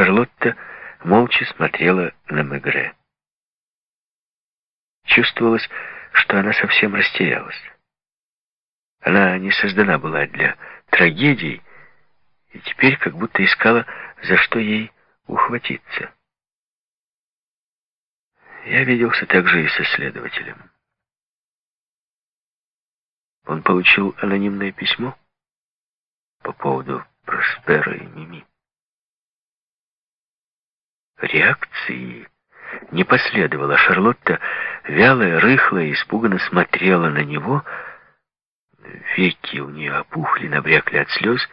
Шарлотта молча смотрела на Мегре. Чувствовалось, что она совсем растерялась. Она не создана была для трагедий, и теперь как будто искала, за что ей ухватиться. Я виделся также и со следователем. Он получил анонимное письмо по поводу Проспера и Мими. Реакции не последовало. Шарлотта, вялая, рыхлая, испуганно смотрела на него. Веки у нее опухли, набрякли от слез.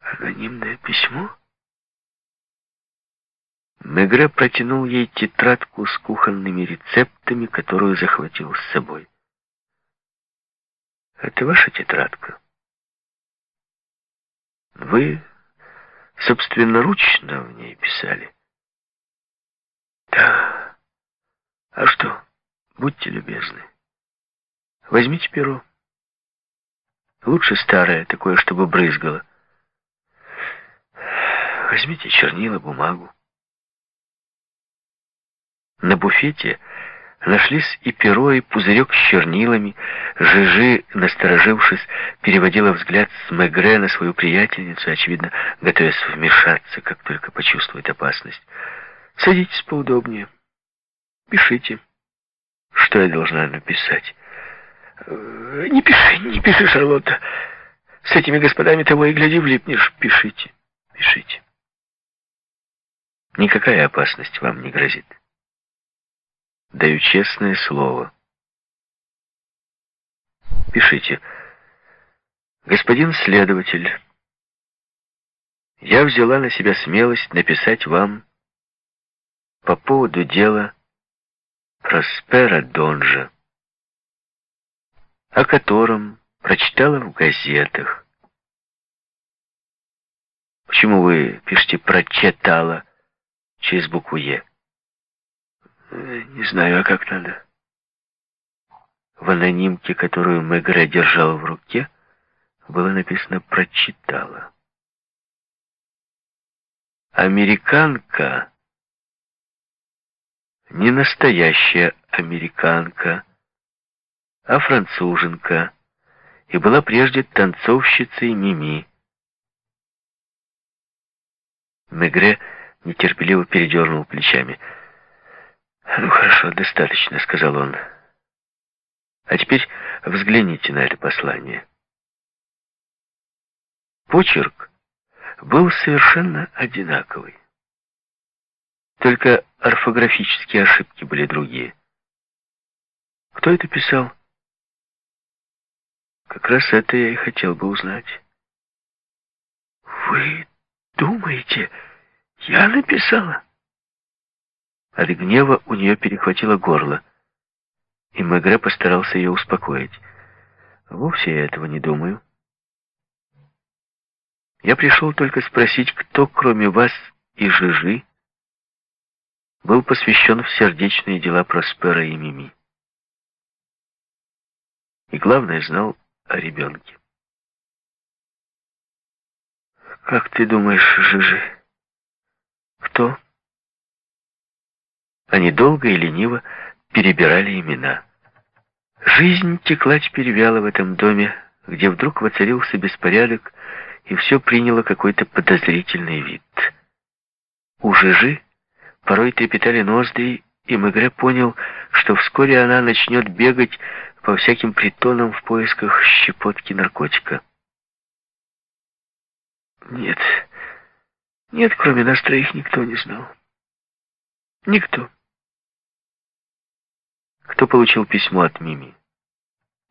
Анонимное письмо? Мегре протянул ей тетрадку с кухонными рецептами, которую захватил с собой. «Это ваша тетрадка?» «Вы собственноручно в ней писали?» «Да. А что? Будьте любезны. Возьмите перо. Лучше старое, такое, чтобы брызгало. Возьмите чернила, бумагу. На буфете нашлись и перо, и пузырек с чернилами. Жижи, насторожившись, переводила взгляд с Мегре на свою приятельницу, очевидно, готовясь вмешаться, как только почувствует опасность. «Садитесь поудобнее. Пишите. Что я должна написать?» «Э, «Не пиши, не пиши, Шарлотта. С этими господами того и гляди влипнешь. Пишите, пишите. Никакая опасность вам не грозит». Даю честное слово. Пишите. Господин следователь, я взяла на себя смелость написать вам по поводу дела Проспера Донжа, о котором прочитала в газетах. Почему вы пишете «прочитала» через букву «е»? Не знаю, а как надо. В анонимке, которую Мегре держал в руке, было написано «прочитала». Американка, не настоящая американка, а француженка, и была прежде танцовщицей Мими. Мегре нетерпеливо передернул плечами — «Ну хорошо, достаточно», — сказал он. «А теперь взгляните на это послание». Почерк был совершенно одинаковый. Только орфографические ошибки были другие. Кто это писал? Как раз это я и хотел бы узнать. Вы думаете, я написала? От гнева у нее перехватило горло, и Мегре постарался ее успокоить. «Вовсе я этого не думаю. Я пришел только спросить, кто, кроме вас и Жижи, был посвящен в сердечные дела Проспера и Мими. И главное, знал о ребенке. «Как ты думаешь, Жижи, кто?» Они долго и лениво перебирали имена. Жизнь текла теперь вяло в этом доме, где вдруг воцарился беспорядок, и все приняло какой-то подозрительный вид. У Жижи порой трепетали ноздри, и Мегре понял, что вскоре она начнет бегать по всяким притонам в поисках щепотки наркотика. Нет, нет, кроме нас троих никто не знал. Никто. Кто получил письмо от Мими?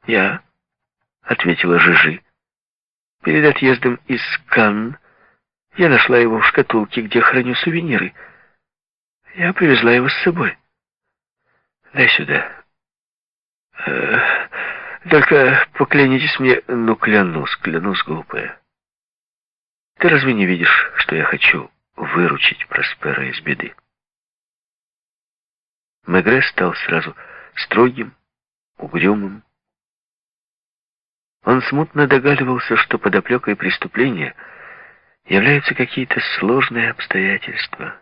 Я, ответила Жижи. Перед отъездом из Канн я нашла его в шкатулке, где храню сувениры. Я привезла его с собой. Дай сюда. Э, только поклянитесь мне, ну клянусь, клянусь, глупая. Ты разве не видишь, что я хочу выручить Проспера из беды? Мегре стал сразу строгим, угрюмым. Он смутно догадывался, что под оплекой преступления являются какие-то сложные обстоятельства.